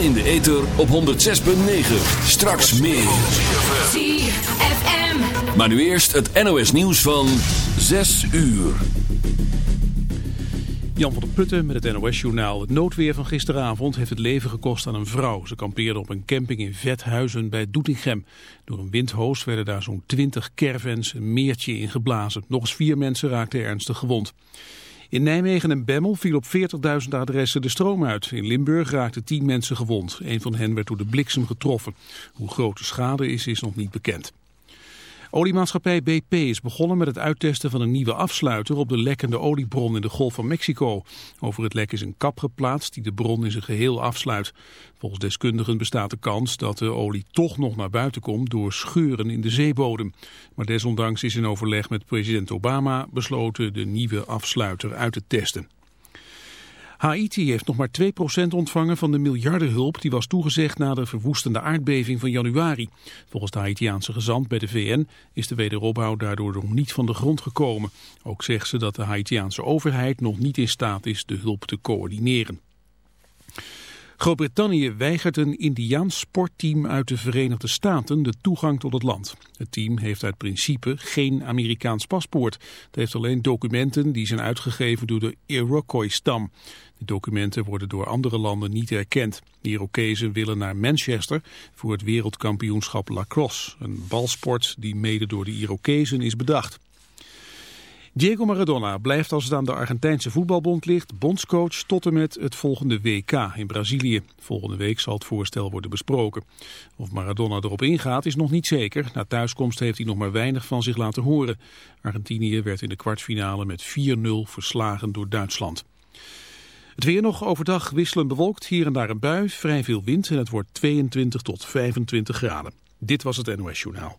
En in de ether op 106.9. Straks meer. ZFM. Maar nu eerst het NOS nieuws van 6 uur. Jan van der Putten met het NOS-journaal. Het noodweer van gisteravond heeft het leven gekost aan een vrouw. Ze kampeerde op een camping in Vethuizen bij Doetinchem. Door een windhoos werden daar zo'n 20 caravans een meertje ingeblazen. Nog eens vier mensen raakten ernstig gewond. In Nijmegen en Bemmel viel op 40.000 adressen de stroom uit. In Limburg raakten 10 mensen gewond. Een van hen werd door de bliksem getroffen. Hoe groot de schade is, is nog niet bekend. Oliemaatschappij BP is begonnen met het uittesten van een nieuwe afsluiter op de lekkende oliebron in de Golf van Mexico. Over het lek is een kap geplaatst die de bron in zijn geheel afsluit. Volgens deskundigen bestaat de kans dat de olie toch nog naar buiten komt door scheuren in de zeebodem. Maar desondanks is in overleg met president Obama besloten de nieuwe afsluiter uit te testen. Haiti heeft nog maar 2% ontvangen van de miljardenhulp die was toegezegd na de verwoestende aardbeving van januari. Volgens de Haitiaanse gezant bij de VN is de wederopbouw daardoor nog niet van de grond gekomen. Ook zegt ze dat de Haitiaanse overheid nog niet in staat is de hulp te coördineren. Groot-Brittannië weigert een Indiaans sportteam uit de Verenigde Staten de toegang tot het land. Het team heeft uit principe geen Amerikaans paspoort. Het heeft alleen documenten die zijn uitgegeven door de Iroquois-stam. De documenten worden door andere landen niet erkend. De Irokezen willen naar Manchester voor het wereldkampioenschap lacrosse. Een balsport die mede door de Irokezen is bedacht. Diego Maradona blijft als het aan de Argentijnse voetbalbond ligt bondscoach tot en met het volgende WK in Brazilië. Volgende week zal het voorstel worden besproken. Of Maradona erop ingaat is nog niet zeker. Na thuiskomst heeft hij nog maar weinig van zich laten horen. Argentinië werd in de kwartfinale met 4-0 verslagen door Duitsland. Het weer nog overdag wisselend bewolkt, hier en daar een bui, vrij veel wind en het wordt 22 tot 25 graden. Dit was het NOS Journaal.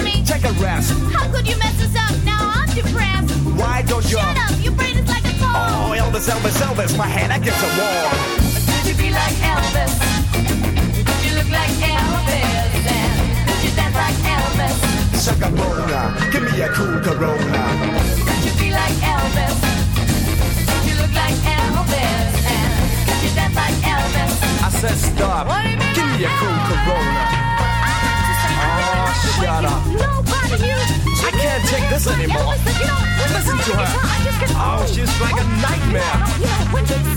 me? Take a rest. How could you mess us up? Now I'm depressed. Why don't you? Shut up, your brain is like a car. Oh, Elvis, Elvis, Elvis, my head against the wall. Could you be like Elvis? Could you look like Elvis? And could you dance like Elvis? Shaka Bona, give me a cool Corona. Could you be like Elvis? Could you look like Elvis? And could you dance like Elvis? I said stop. What do you mean Give me a cool Corona. Oh, shut up part of you. I can't take this anymore. Listen, you listen to her. Guitar, oh, she's like a nightmare. You know, you.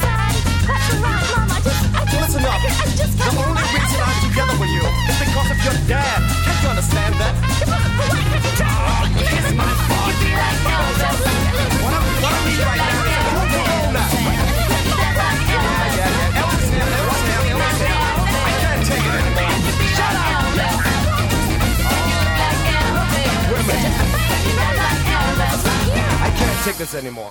Just, I just, listen up. I just the only reason I'm together with you is because of your dad. Can't you understand that? Kiss my butt. What right now on. Tickets anymore.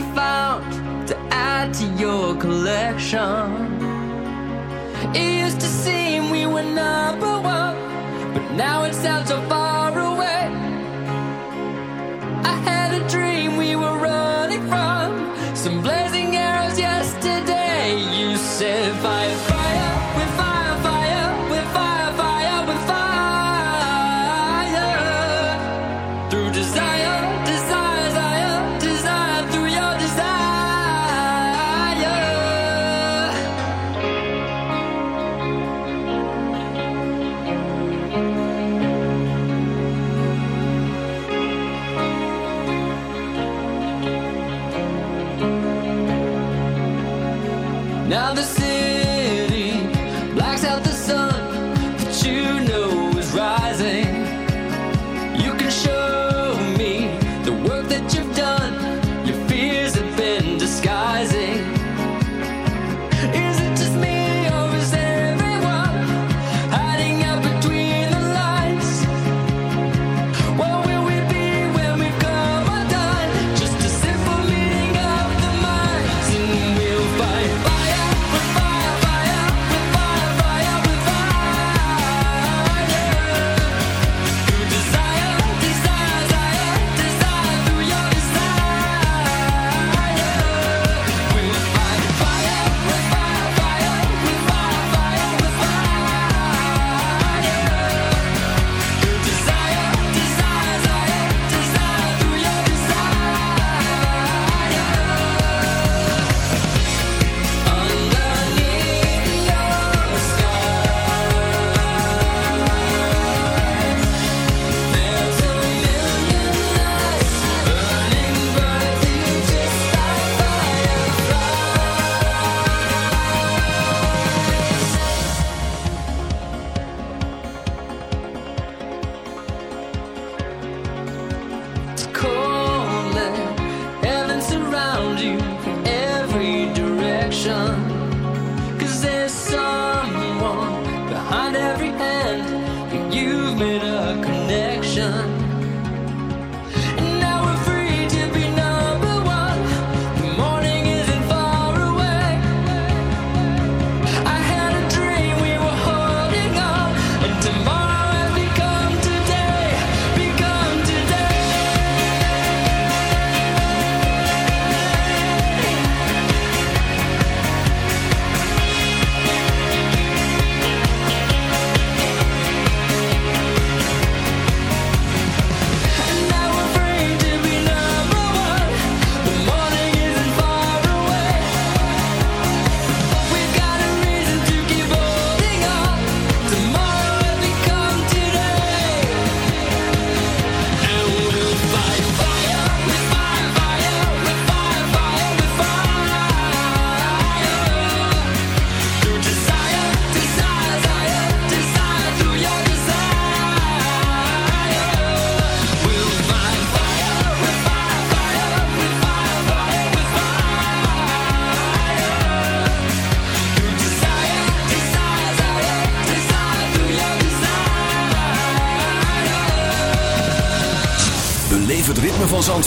You found to add to your collection. It used to seem we were number one, but now it sounds so far away. I had a dream we were running from some blazing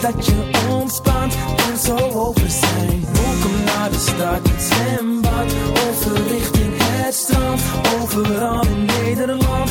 dat je ontspant en zo over zijn. Welkom naar de stad, zwembad, overrichting het strand. Overal in Nederland.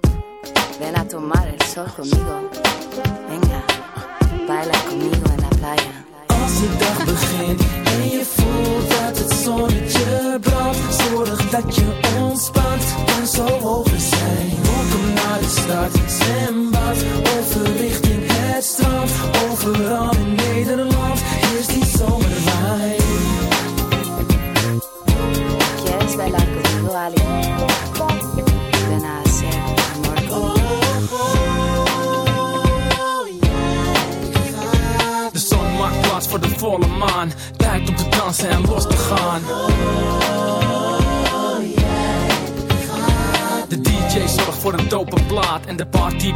Ven a tomar el sol conmigo. Venga, baila conmigo en la playa. Als de dag begint en je voelt dat het zonnetje brandt Zorg dat je ontspant en zo over zijn Welkom naar de stad, zwembad, overrichting het strand Overal in Nederland is die deep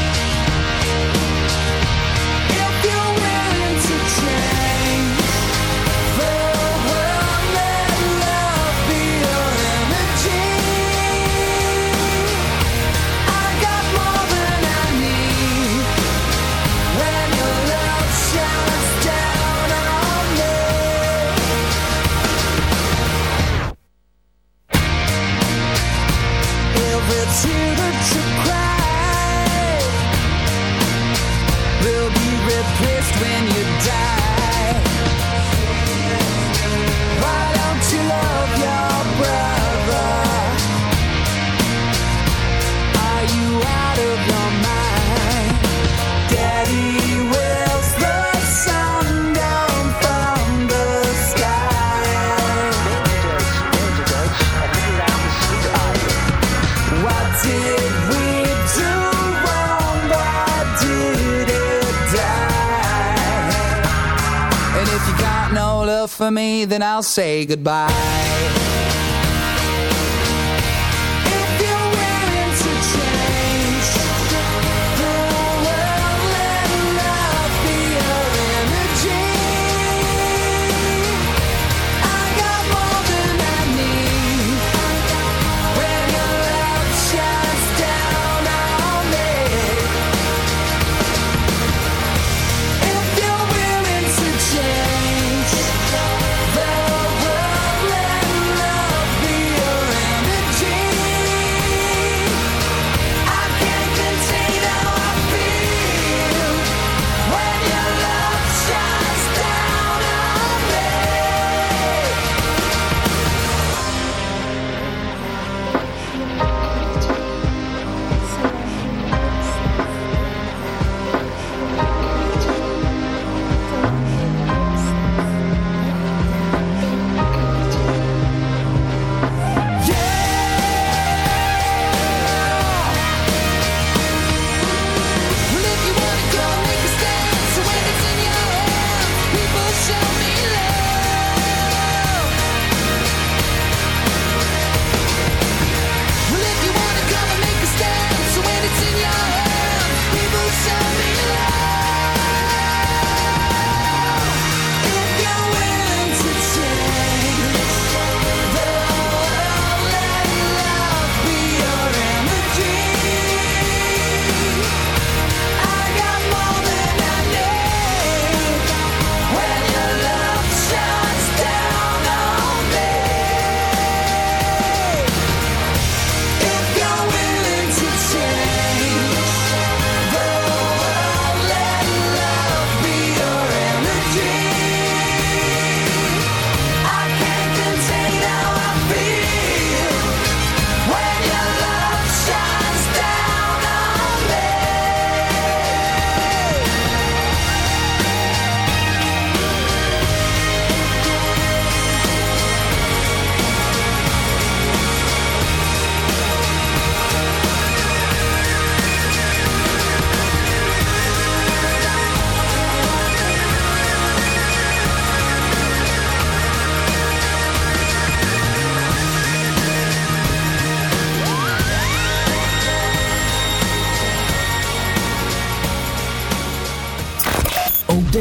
Say goodbye.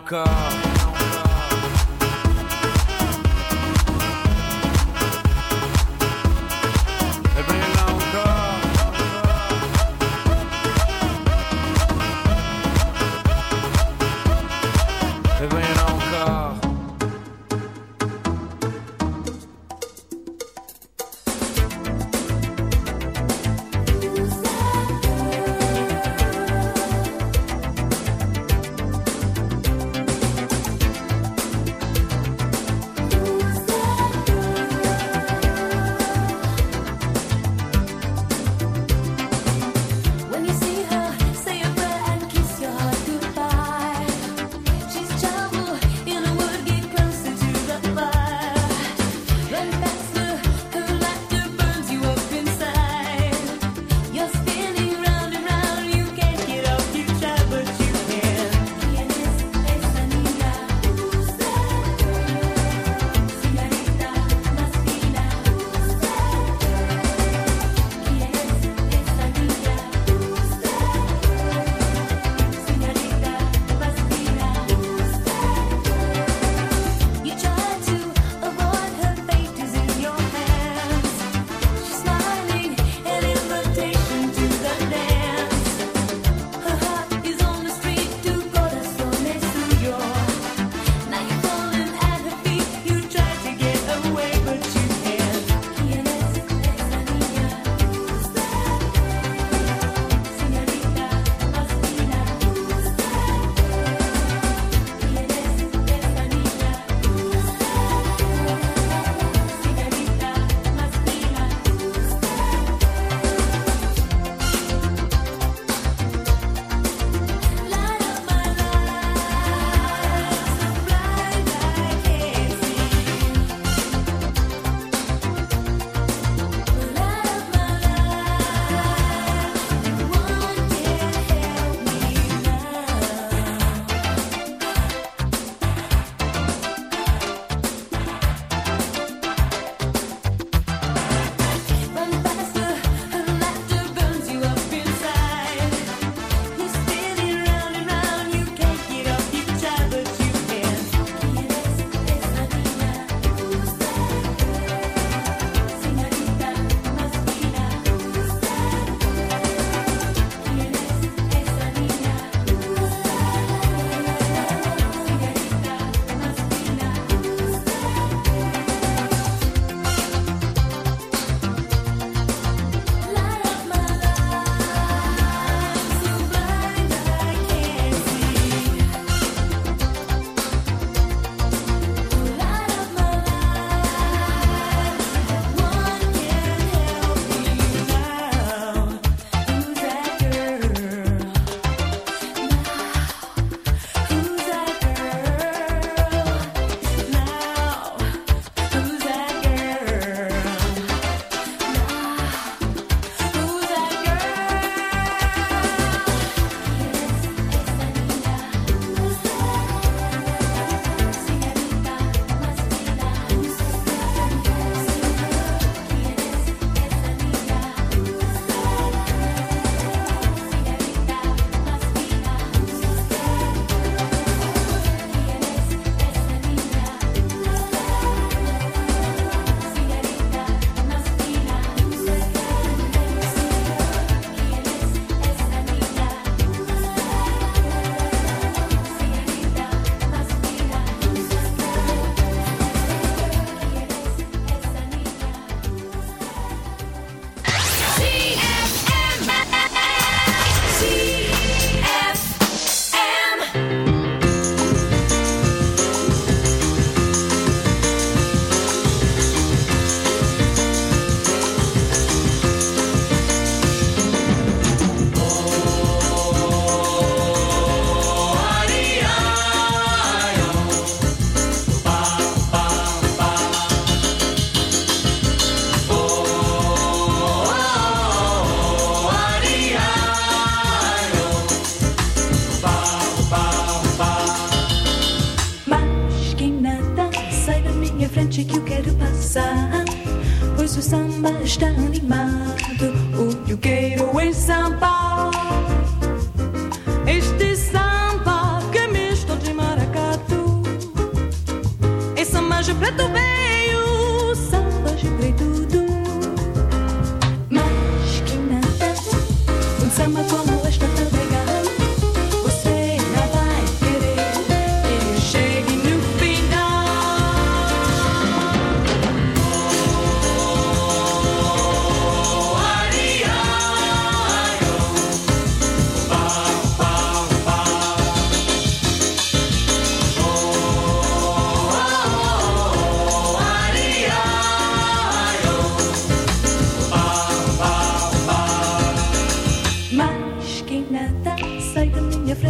phone.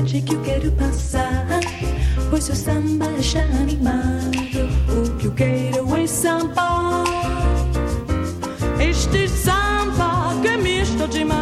que eu quero passar. Pois o samba já é animado, o que eu quero é samba. Este samba que é misto demais.